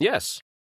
Yes.